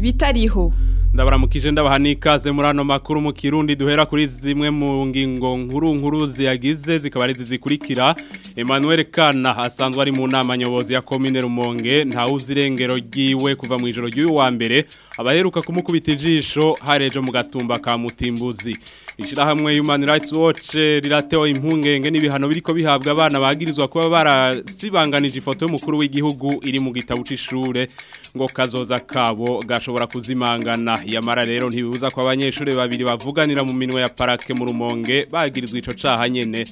bitariho ndabaramukije ndabaha n'ikaze muri ano makuru mu kirundi duhera kuri zimwe mu ngingo nkuru nkuru ziyagize zikaba ari zizikurikira Emmanuel Kana asanzwe ari mu nama nyobozi ya commune Rumonge nta uzirengero giwe kuva mu ijoro ry'uyu wa mbere abaheruka kumukubita ijisho hari ejo mu gatumba ka Mutimbuzi Ishirahamwe Human Rights Watch eh, riratewe impungenge n'ibihano biriko bihabwa abana bagirizwa kuba barasibanganije ifoto y'umukuru w'igihugu iri mu gitabo cy’ishure ngo kazoza kabo gashobora kuzimangana yamara rero ntibibuza ko abanyeshuri babiri bavuganira mu minwe ya parake mu rumonge bagirizwa ico caha nyene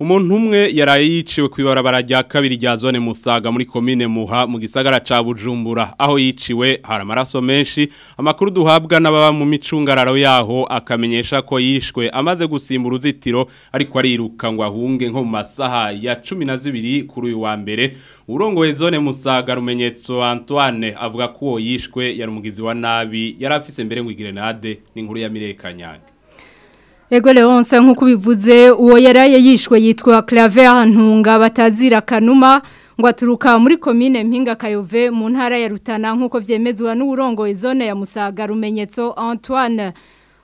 umuntu umwe yaraye yiciwe ku ibarabara rya kabiri rya zone musaga muri komine muha mu gisagara ca bujumbura aho yiciwe hari amaraso menshi amakuru duhabwa n'ababa mu micungararo yaho akamenyesha ko yishwe amaze gusimbura uruzitiro ariko ariruka ngo ahunge nko mu masaha ya cumi na zibiri kuri uyu wa mbere urongoye zone musaga rumenyetso antoine avuga ko yishwe yari umugizi wa nabi yari mbere ngo igirenade ninkuru inkuru ya mirekanyange Ego Leonce nk'uko ubivuze uwo yaraye yishwe yitwa Claver Ntunga batazira kanuma ngo aturuka muri komine Mpinga Kayove mu ntara ya Rutana nk'uko vyemezwa n'uburongoye zone ya Musaga rumenyetso Antoine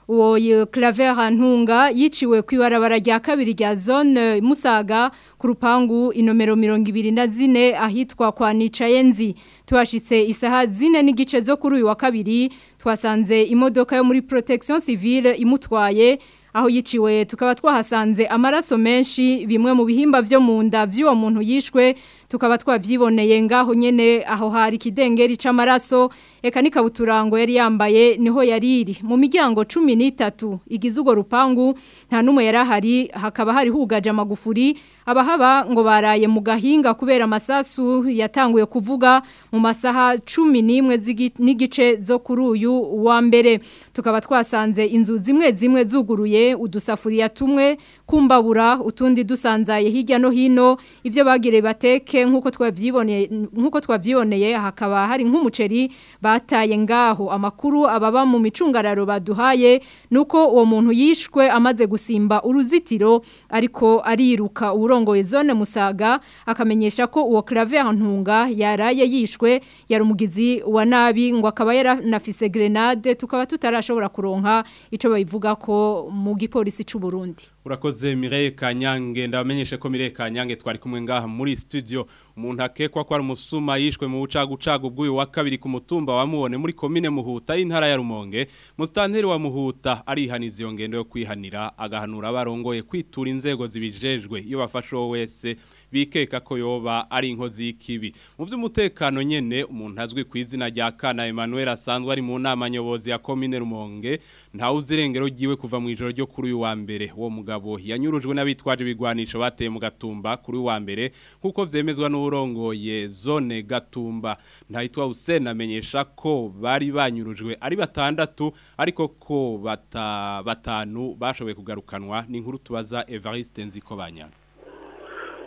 uwo Claver Ntunga yiciwe kwibarabara rya kabiri rya zone Musaga ku rupangu inomero 24 ahitwa kwa Nicayenzi twashitse isaha zine n'igice zo kuri uyu wa kabiri twasanze imodoka yo muri protection civile imutwaye aho yiciwe tukaba twahasanze amaraso menshi bimwe mu bihimba byo munda nda by'uwo muntu yishwe tukaba twabyiboneye ngaho nyene aho hari ikidengeri c'amaraso eka n'ikabuturango yari yambaye niho yari iri mu miryango cumi n'itatu igize urwo rupangu nta n'umwe yari ahari hakaba hari hugaje amagufuri abahaba ngo baraye mu gahinga kubera amasasu yatanguye kuvuga mu masaha cumi n'imwe n'igice zo kuri uyu wa mbere tukaba twasanze inzu zimwe zimwe zuguruye udusafuriya tumwe kumbabura utundi dusanzaye hirya no hino ibyo bagire bateke nk'uko twabyiboneye nk'uko twabyiboneye hakaba hari nk'umuceri bataye ngaho amakuru ababa mu micungararo baduhaye nuko uwo muntu yishwe amaze gusimba uruzitiro ariko ariruka uburongoye zone musaga akamenyesha ko uwo clavier ntunga yaraye yishwe yari umugizi wa nabi ngo akaba yaranafise grenade tukaba tutarashobora kuronka ico babivuga ko mu gipolisi cy'u Burundi urakoze Mireye Kanyange ndabamenyeshe ko Mireye Kanyange twari kumwe ngaha muri studio umuntu akekwa ko ari umusuma yishwe mu bucagucagu bw'uyu wa kabiri ku mutumba wa mubone muri komine muhuta y'intara ya rumonge musitanteri wa muhuta arihaniza iyo ngendo yo kwihanira agahanura abarongoye kwitura inzego zibijejwe iyo bafashe uwo wese bikeka ko yoba ari inkozi y'ikibi mu by'umutekano nyene umuntu azwi ku izina rya Kana Emmanuel asanzwe ari mu nama nyobozi ya commune Rumonge ntawe uzirengero giwe kuva mu ijoro ryo kuri uyu wa mbere uwo mugabo yanyurujwe n'abitwaje ibigwanisho bateye mu gatumba kuri uyu wa mbere kuko vyemezwa n'urongoye zone gatumba ntahitwa Hussein amenyesha ko bari banyurujwe ari batandatu ariko ko bata batanu bashoboye kugarukanwa ni inkuru tubaza Evariste Nzikobanya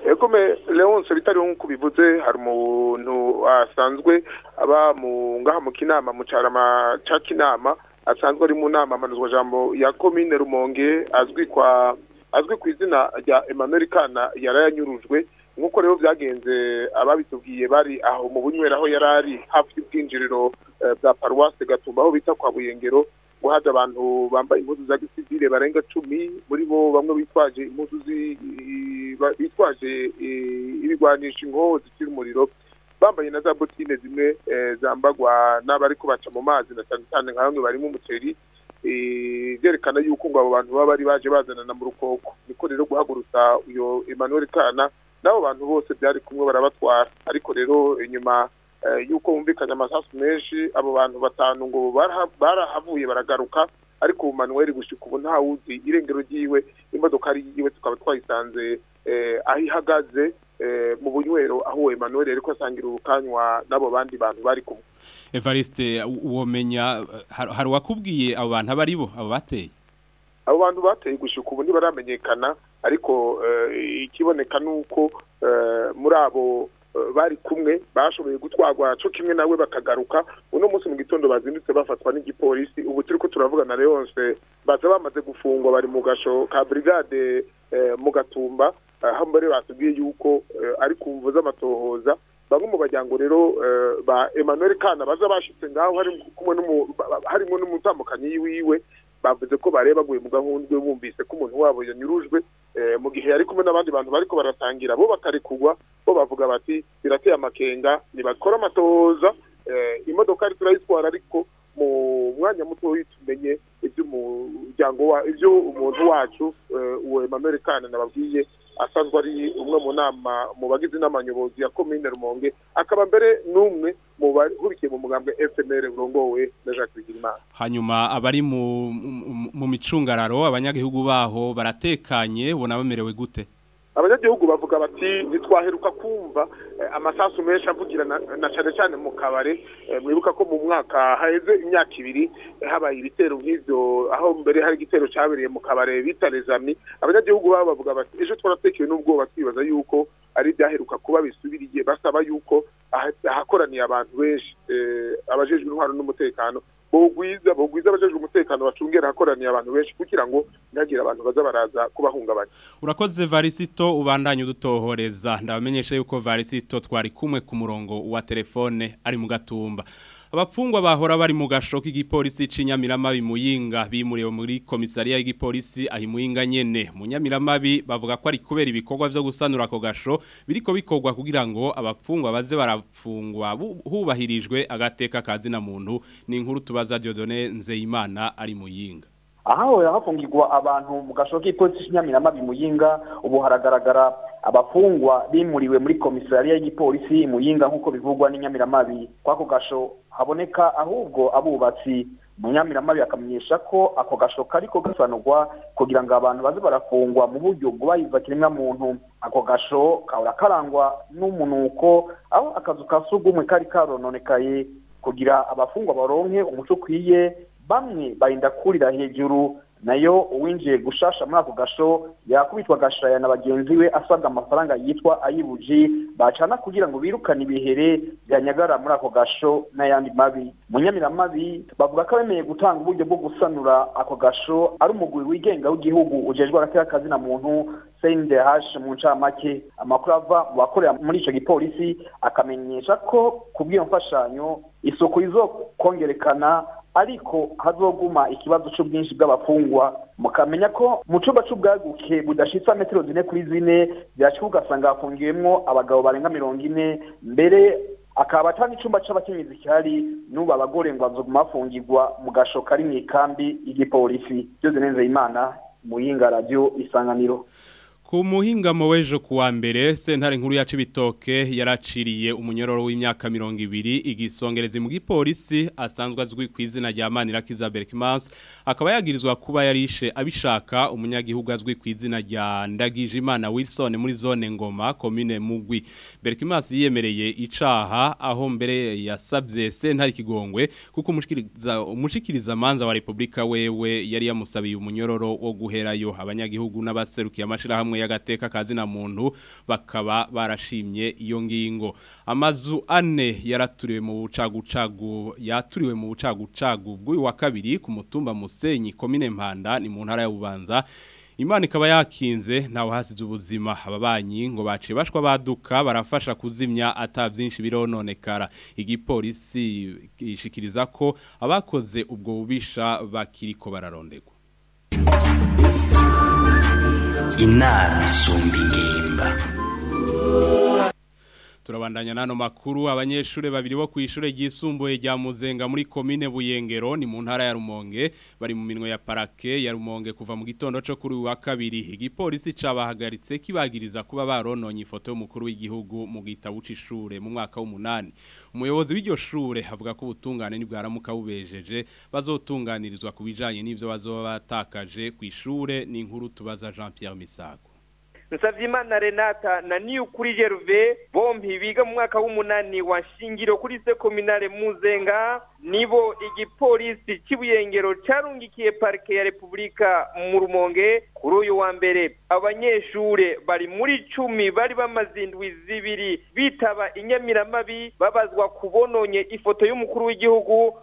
Eh, leon solitari nk'uko ubivuze hari umuntu asanzwe aba mu ngaha mu kinama mu cyarama cya kinama asanzwe ari mu nama jambo ya komine rumonge azwi kwa azwi ku izina rya emmanuel kana yarayanyurujwe nk'uko rero byagenze ababitubwiye bari aho mu bunywero aho yari ari hafi y'ubwinjiriro eh, bwa paruwasi gatumba aho bita kwa buyengero guhabwa abantu bambaye impuzu za gisivile barenga cumi muri bo bamwe bitwaje impuzu bitwaje ibigwanisha inkoho zikira umuriro bambaye na za botine zimwe e, zambagwa n'abari kubaca mu mazi na cyane cyane nka bamwe barimo umuceri byerekana yuko ngo abo bantu baba bari baje bazanana mu rukoko niko rero guhagurutsa uyo Emmanuel Kana n'abo bantu bose byari kumwe barabatwara ariko rero inyuma Eh, yuko humvikanye amasasu menshi abo bantu batanu ngo barahavuye baragaruka ariko ubu manuel gushyika ubu ntawuzi irengero ryiwe imodokari yiwe tukaba twayisanze eh, aho ihagaze eh, mu bunywero aho uwo manuel ariko asangira urukanywa n'abo bandi bantu bari kumwe evariste womenya hari uwakubwiye abo bantu aba aribo abo bateye abo bantu bateye gushyika ubu ntibaramenyekana ariko ikiboneka ni uko muri abo bari kumwe bashoboye gutwagwa cyo kimwe nawe bakagaruka uno munsi mu gitondo bazindutse bafatwa n'igipolisi ubu turi ko turavugana yose baza bamaze gufungwa bari mu gasho ka brigade eh, mu gatumba eh, aho mbere batubwiye yuko eh, ari ku mvu z'amatohoza bamwe mu bajyango rero ba emmanuel kana baza bashyitse ngaho harimo n'umutambukanyi wiwe bavuze ko bareba baguye mu gahundwe bumvise ko umuntu wabo yanyurujwe eh, mu gihe yari kumwe n'abandi bantu bariko baratangira bo batarekugwa bo bavuga bati birateye amakenga ntibakora amatoza eh, imodoka ari turayitwara ariko mu mwanya mutoya tumenye iby'umuryango iby'umuntu wacu eh, uwo emanuel nababwiye asanzwe ari umwe mu nama mu bagize inama nyobozi ya komine rumonge akaba mbere n'umwe mu bahurikiye mu mugambwe fpr urongowe na jacques bigirimana hanyuma abari mu micungararo abanyagihugu baho baratekanye bona bamerewe gute abanyagihugu bavuga bati ntitwaheruka kumva eh, amasasu menshi avugira na cyane cyane mu kabare eh, mwibuka ko mu mwaka haheze imyaka ibiri eh, habaye ibitero nk'ibyo aho mbere hari igitero cyabereye mu kabare bita rezami abanyagihugu babo bavuga bati ejo twaratekewe n'ubwoba twibaza yuko ari ibyaheruka kuba bisubiriye basaba yuko ahakoraniye abantu benshi abajejwe intwaro n'umutekano bogwiza bogwiza abajeje umutekano bacungera hakoraniye abantu benshi kugira ngo ndagira abantu baza baraza kubahungabanya urakoze Varisito ubandanye udutohoreza ndabamenyesha yuko Varisito twari kumwe ku murongo wa telefone ari mu gatumba abapfungwa bahora bari mu gashoka igipolisi c'inyamiramabi muyinga bimurewe muri komisariya y'igipolisi aho imuyinga nyene munyamiramabi bavuga ko ari kubera ibikorwa byo gusanura ako gasho biriko bikorwa kugira ngo abapfungwa baze barapfungwa hubahirijwe agateka kazina muntu ni inkuru tubaza Dieudonne Nzeyimana ari muyinga ahahoye hafungirwa abantu mu gasho k'ipolisi kinyamirama bimuyinga ubu haragaragara abafungwa bimuriwe muri komisariya y'igipolisi muyinga nk'uko bivugwa n'inyamiramabi kwa ako gasho haboneka ahubwo abubatsi munyamiramabi akamenyesha ko ako gasho kariko gasanurwa kugira ngo abantu baze barafungwa mu buryo bwubahiza kiremwa muntu ako gasho kahora karangwa n'umunuko aho akazu ka sugumwe kari karononekaye kugira abafungwa baronke umuco ukwiye bamwe barinda kurira hejuru nayo winjiye gushasha muri ako gasho yakubitwa agashaya na bagenzi we asabwa amafaranga yitwa ayibuji bacana kugira ngo birukane ibihere byanyagara muri ako gasho n'ayandi mabi munyamiramabi bavuga ko bemeye gutanga uburyo bwo gusanura ako gasho ari umugwi wigenga w'igihugu ujejwe aratera kazi na muntu sndh mu ncamake amakuru ava mu bakorera muri icyo gipolisi akamenyesha ko ku bw'iyo mfashanyo isuku kongerekana ariko hazoguma ikibazo cy'ubwinshi bw'abafungwa mukamenya ko mu cyumba cy'ubwaguke budashitsa metero zine kuri zine byashyika ugasanga hafungiwemo abagabo barenga mirongo ine mbere akaba atanga icyumba cy'abakenyezi gihari n'ubu abagore ngo bazoguma bafungirwa mu gasho kari mu ikambi y'igipolisi byose neza imana muyinga radiyo isanganiro Ku muhingamo w'ejo kuwa mbere sentare nkuru ya Cibitoke yaraciriye umunyororo w'imyaka 200 igisongereze mu gipolisi asanzwe azwi ku izina rya Manira Kizabel Kimans akaba yagirizwa kuba yarishe abishaka umunyagihugu azwi ku izina rya Ndagije Imana Wilson muri zone Ngoma commune Mugwi Berkimas yiyemereye icaha aho mbere yasabye sentare kigongwe kuko umushikiriza umushikiriza manza wa Republika wewe yari yamusabiye umunyororo wo guherayo abanyagihugu n'abaserukiye amashira hamwe y'agateka kazina muntu bakaba barashimye iyo ngingo amazu ane yaraturiwe mu bucagucagu yaturiwe mu bucagucagu bw'uyu wa kabiri ku mutumba musenyi komine mpanda ni mu ntara ya bubanza Imana ikaba yakinze ntawe hasize ubuzima ababanyi ngo baciye bashwa baduka barafasha kuzimya ata byinshi birononekara igipolisi ishikiriza ko abakoze ubwo bubisha bakiriko bararondegwa inama isumba ingendo turabandanya n'ano makuru abanyeshuri babiri bo ku ishuri rya muzenga muri komine buyengero ni mu ntara ya rumonge bari mu minwe ya parake ya rumonge kuva mu gitondo cyo kuri wa kabiri igipolisi cabahagaritse kibagiriza kuba barononye ifoto y'umukuru w'igihugu mu gitabo c'ishure mu mwaka w'umunani umuyobozi w'iryo shure havuga ko ubutungane nibwaramuka bubejeje bazotunganirizwa ku bijanye n'ivyo bazoba batakaje ku ishure n'inkuru tubaza Jean Pierre Misago Nsavyimana Renata na Niyukuri Gerve bombi biga mu mwaka w'umunani wa shingiro kuri sekominare Muzenga nibo igipolisi cy'ibuyengero cyarungikiye parike ya repubulika mu rumonge kuri uyu wa mbere abanyeshuri bari muri cumi bari bamaze indwi zibiri bitaba inyamiramabi babazwa kubononye ifoto y'umukuru w'igihugu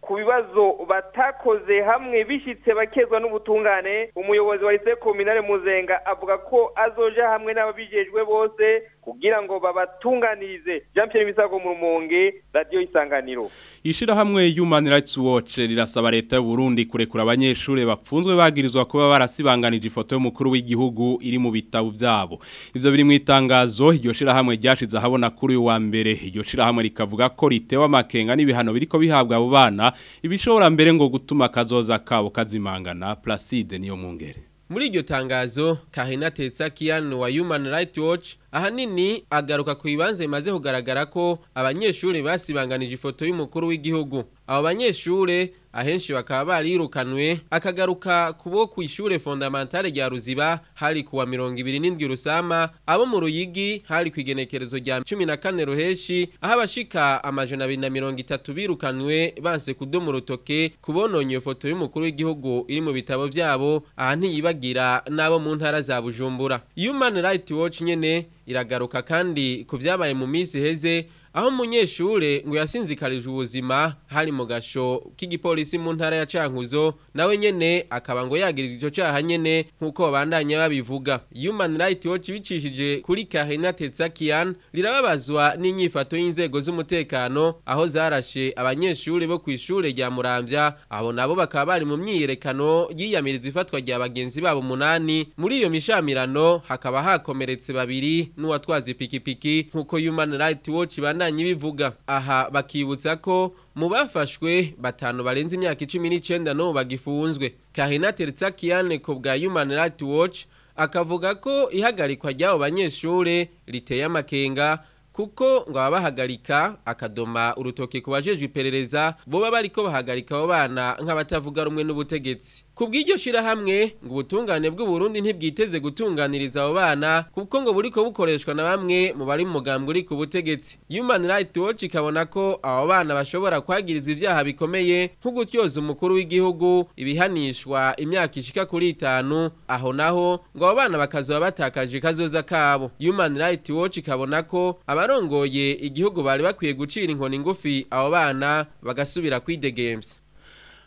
ku bibazo batakoze hamwe bishyitse bakezwa n'ubutungane umuyobozi wa lycée muzenga avuga ko azoja hamwe n'ababijejwe bose kugira ngo babatunganirize jean Pierre bisago mu rumonge Radio isanganiro ishyirahamwe Human Rights Watch rirasaba leta y'u Burundi kurekura abanyeshuri bapfunzwe bagirizwa kuba barasibanganije ifoto y'umukuru w'igihugu iri mu bitabo byabo ivyo biri mu itangazo iryo shirahamwe ryashize ahabona kuri wa mbere iryo shirahamwe rikavuga ko ritewe amakenga n'ibihano biriko bihabwa abo bana ibishobora mbere ngo gutuma kazoza kabo kazimangana Placide niyo mungere muri iryo tangazo Kahina Tetsakian wa Human Rights Watch ahanini agaruka ku ibanze bimaze kugaragara ko abanyeshuri basibanganije ifoto y'umukuru w'igihugu abo banyeshuri ahenshi bakaba barirukanwe akagaruka kubo ku ishuri fondamentale rya ruziba hari kuwa mirongo ibiri n'indwi rusama abo mu ruyigi hari ku igenekerezo rya cumi na kane ruheshi aho abashika amajana abiri na mirongo itatu birukanwe banse kudomu rutoke kubononye iyo foto y'umukuru w'igihugu iri mu bitabo byabo aha ntiyibagira n'abo mu ntara za bujumbura human right watch nyene iragaruka kandi ku byabaye mu minsi heze aho umunyeshure ngo yasinzikarije ubuzima hari mu gasho k'igipolisi mu ntara ya Cankuzo nawe nyene akaba ngo yagirizwa ico caha nyene nkuko babandanye babivuga Human Rights Watch bicishije kuri Karina Tetsakian rirababazwa n'inyifato y'inzego z'umutekano aho zarashe abanyeshure bo ku kwishure rya Muramvya abo nabo bakaba bari mu myiyerekano yiyamiriza ifatwa rya bagenzi babo munani muri iyo mishamirano hakaba hakomeretse babiri n'uwatwaza ipikipiki nkuko Human Rights Watch bana abandanya ibivuga aha bakibutsa ko mu bafashwe batanu barenze imyaka icumi n'icyenda n'ubu bagifunzwe kahina teritsakiane ku bwa human Right watch akavuga ko ihagarikwa ry'abo banyeshuri riteye amakenga kuko ngo ababahagarika akadoma urutoki ku bajejwe iperereza bo baba ariko bahagarika abo bana nk'abatavuga rumwe n'ubutegetsi ku bw'iryo shyirahamwe ngo ubutungane bw'uburundi ntibwiteze gutunganiriza abo bana kuko ngo buriko bukoreshwa na bamwe mu bari mu mugambwe uri ku butegetsi human Right watch ikabona ko abo bana bashobora kwagirizwa ibyaha bikomeye nko gutyoza umukuru w'igihugu ibihanishwa imyaka ishika kuri itanu aho naho ngo abo bana bakazoba batakaje kazoza kabo human Right watch ikabona ko abarongoye igihugu bari bakwiye gucira inkoni ngufi abo bana bagasubira kwidegemvya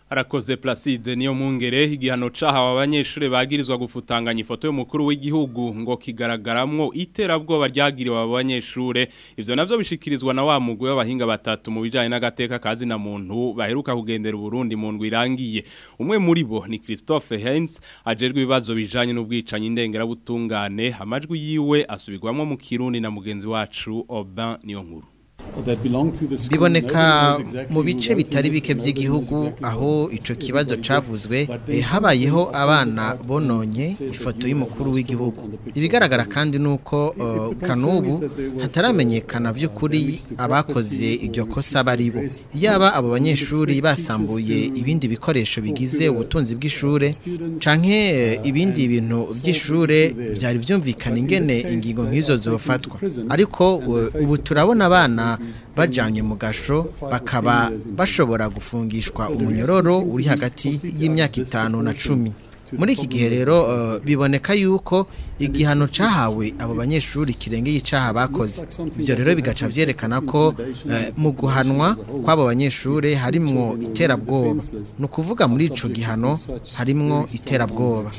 arakoze Placide niyo mungere igihano cahawe abanyeshuri bagirizwa gufutanganya ifoto y'umukuru w'igihugu ngo kigaragaramwo iterabwoba ryagiriwe abo banyeshure ivyo navyo bishikirizwa na wa mugwi w'abahinga batatu mu bijanye n'agateka kazi na muntu baheruka kugendera Burundi mu ndwi irangiye umwe muri bo ni Christophe Heinz ajerwe ibibazo bijanye n'ubwicanyi ndengera butungane amajwi yiwe asubigwamo mu kirundi na mugenzi wacu Obin niyo nkuru biboneka mu bice bitari bike by'igihugu aho icyo kibazo cyavuzwe eh, habayeho abana bononye ifoto y'umukuru w'igihugu ibigaragara kandi ni uko uh, kanubu hataramenyekana by'ukuri abakoze iryo kosa bari bo yaba abo banyeshuri basambuye ibindi bikoresho bigize ubutunzi bw’ishure canke eh, uh, ibindi bintu by’ishure byari byumvikana ingene ingingo nk'izo zofatwa ariko eh, ubu turabona abana bajyanye mu gasho bakaba bashobora gufungishwa umunyororo uri hagati y'imyaka itanu na cumi muri iki gihe rero uh, biboneka yuko igihano cyahawe abo banyeshuri kirengeye icyaha bakoze ibyo rero bigaca byerekana ko uh, mu guhanwa kw'abo banyeshuri harimwo iterabwoba ni ukuvuga muri icyo gihano harimwo iterabwoba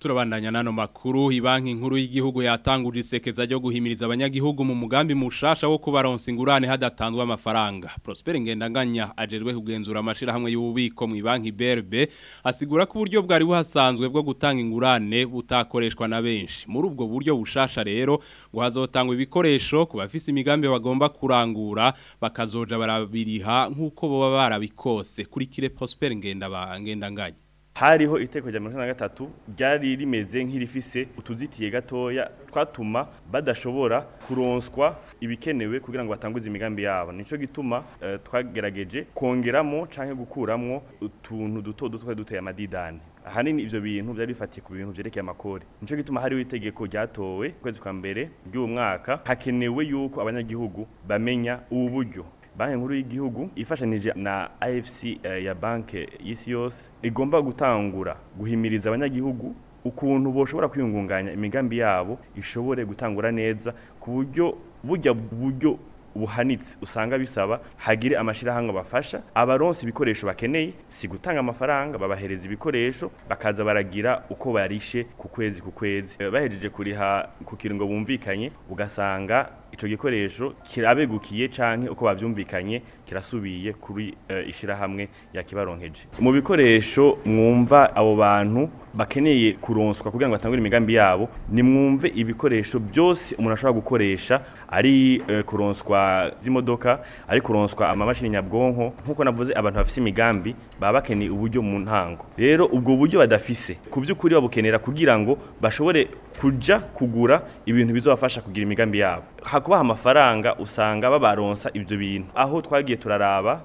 turabandanya n'ano makuru ibanki nkuru y'igihugu yatangurira isekeza ryo guhimiriza abanyagihugu mu mugambi mushasha wo kubaronsa ingurane hadatanzwe amafaranga Prosper Ngendanganya ajerwe kugenzura amashirahamwe y'ububiko mu banki BRB asigura ku buryo bwari buhasanzwe bwo gutanga ingurane butakoreshwa na benshi muri ubwo buryo bushasha rero ngo hazotangwa ibikoresho ku bafise imigambi bagomba kurangura bakazoja barabiriha nk'uko baba barabikose kurikire Prosper Ngendabangenda nganya hariho iteko rya mirongo na gatatu ryari rimeze nk'irifise utuzitiye gatoya twatuma badashobora kuronswa ibikenewe kugira ngo batanguze imigambi yabo nicyo gituma eh, twagerageje kongeramo canke gukuramo utuntu duto duto twari duteye amadidani ahanini ivyo bintu byari bifatiye ku bintu byerekeye amakori nicyo gituma hariho itegeko ryatowe kwezi kwa mbere ry'uwo mwaka hakenewe yuko abanyagihugu bamenya ubu buryo banki nkuru y'igihugu ifashanije na afc eh, ya banki y'isi yose igomba gutangura guhimiriza abanyagihugu ukuntu boshobora kwiyungunganya imigambi yabo ishobore gutangura neza ku buryo bujya buryo buhanitse usanga bisaba hagire amashyirahamwe bafasha abaronsi ibikoresho bakeneye si gutanga amafaranga babahereza ibikoresho bakaza baragira uko barishe ku kwezi ku kwezi eh, bahejeje kuriha ku kirungo bumvikanye ugasanga icyo gikoresho kirabegukiye cyane uko babyumvikanye kirasubiye kuri eh, ya yakibaronkeje mu bikoresho mwumva abo bantu bakeneye kuronswa kugira ngo batangure imigambi yabo nimwumve ibikoresho byose umuntu ashobora gukoresha ari eh, kuronswa by'imodoka ari kuronswa amamashini nyabwonko nk'uko navuze abantu bafite imigambi baba bakeneye uburyo mu ntango rero ubwo buryo badafise ku by'ukuri babukenera kugira ngo bashobore kujya kugura ibintu bizabafasha kugira imigambi yabo kubaha amafaranga usanga babaronsa ibyo bintu aho twagiye turaraba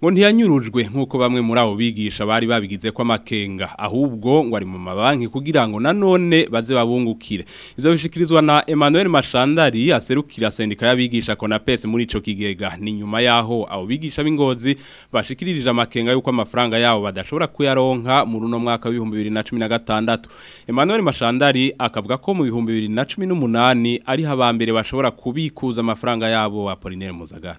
ngo ntiyanyurujwe nk'uko bamwe muri abo bigisha bari babigize ko amakenga ahubwo ngo ari mu mabanki kugira ngo nanone baze babungukire izo bishikirizwa na Emmanuel Mashandari aserukira sendika y'abigisha Konapes muri icyo kigega ni nyuma yaho abo bigisha b'ingozi bashikiririje amakenga yuko amafaranga yabo badashobora kuyaronka mu runo mwaka bibiri na cumi na gatandatu Emmanuel Mashandari akavuga ko mu bihumbi bibiri na cumi n'umunani ariho abambere bashobora kubikuza amafaranga yabo Apolinere Muzagara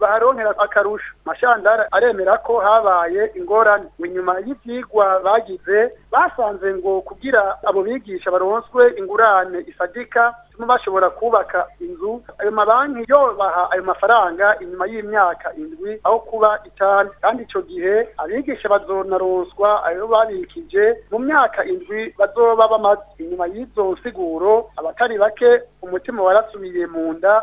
baharonkera akarusho Mashandari aremera ko habaye ingorane inyuma y'ivyigwa bagize basanze ngo kugira abo bigisha baronswe ingurane isadika up bituma bashobora kubaka inzu ayo mabanki yo baha ayo mafaranga inyuma y'imyaka indwi aho kuba itanu kandi icyo gihe abigisha bazonaronswa ayo babikije mu myaka indwi bazoba bamaze inyuma y'izo nsiguro abatari bake umutima warasubiye mu nda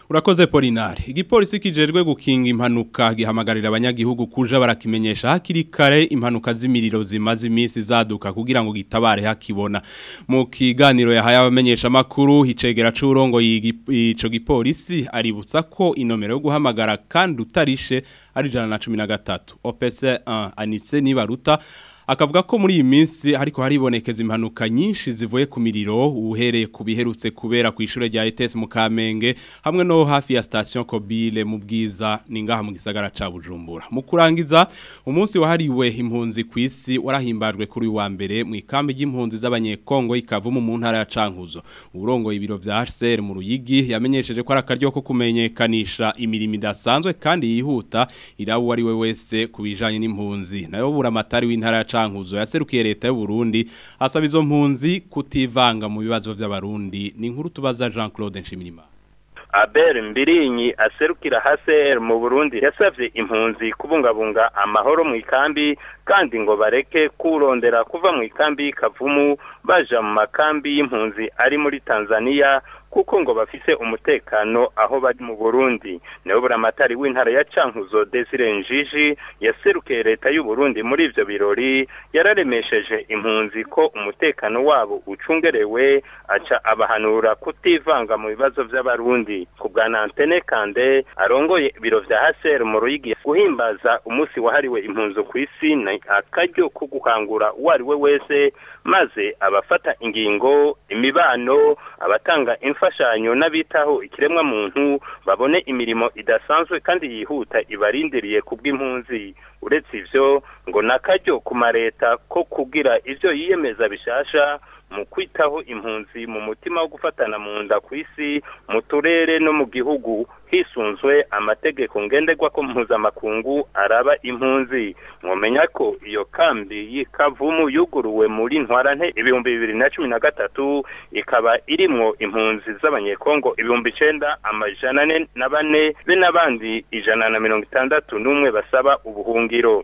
urakoze polinari igipolisi kijejwe gukinga impanuka gihamagarira abanyagihugu kuja barakimenyesha hakiri kare impanuka z'imiriro zimaze iminsi zaduka kugira ngo gitabare hakibona mu kiganiro yahaye abamenyeshamakuru hicegera c'urongo ico gipolisi aributsa ko inomero yo guhamagara kandi utarishe ari ijana na cumi na gatatu opc 1 anise nibaruta akavuga ko muri iyi minsi ariko haribonekeza impanuka nyinshi zivuye ku miriro uhe uhereye ku biherutse kubera ku ishuri rya ETS mu Kamenge hamwe no hafi ya station Kobile mu bwiza ningaha mu gisagara ca Bujumbura mu kurangiza umunsi wahariwe impunzi kwisi warahimbajwe kuri wa mbere mu ikambi y'impunzi z'abanyekongo ikavumu mu ntara ya Cankuzo urongoye ibiro vya HCR mu Ruyigi yamenyesheje ko arakaryo ko kumenyekanisha imirimo idasanzwe kandi yihuta irabu ari we wese kubijanye n'impunzi nayo buramatari w'intara ya Cankuzo yaserukiye leta y'u Burundi asaba izo mpunzi kutivanga mu bibazo ibibazo by'abarundi ni inkuru tubaza Jean Claude Nshimiyimana Abel Mbirinyi aserukira HCR mu Burundi yasabye impunzi kubungabunga amahoro mu ikambi kandi ngo bareke kurondera kuva mu ikambi Kavumu baja mu makambi y'impunzi ari muri Tanzania kuko ngo bafise umutekano aho bari mu burundi niwe buramatari w'intara ya cankuzo desire njiji yaserukiye leta y'u burundi muri ibyo birori yararemesheje impunzi ko umutekano wabo ucungerewe aca abahanura kutivanga mu bibazo vy'abarundi kubwa nantene kande arongoye ibiro vya haser mu ruyigi guhimbaza umunsi wahariwe impunzi kw'isi ni akaryo ko gukangura uwo ari we wese maze abafata ingingo imibano abatanga info imfashanyo n'abitaho muntu babone imirimo idasanzwe kandi yihuta ibarindiriye kubw'impunzi uretse ibyo ngo nakajyo akaryo ku ma leta ko kugira ibyo yiyemeza bishasha mu kwitaho impunzi mu mutima wo gufatana mu nda ku isi mu turere no mu gihugu hisunzwe amategeko ngenderwako mpuzamakungu araba impunzi mwamenya ko iyo kambi y'ikavumu yuguruwe muri ntwarante ibihumbi bibiri na cumi na gatatu ikaba irimo impunzi z'abanyekongo ibihumbi icyenda, amajana ane na bane be n'abandi ijana na mirongo itandatu n'umwe basaba ubuhungiro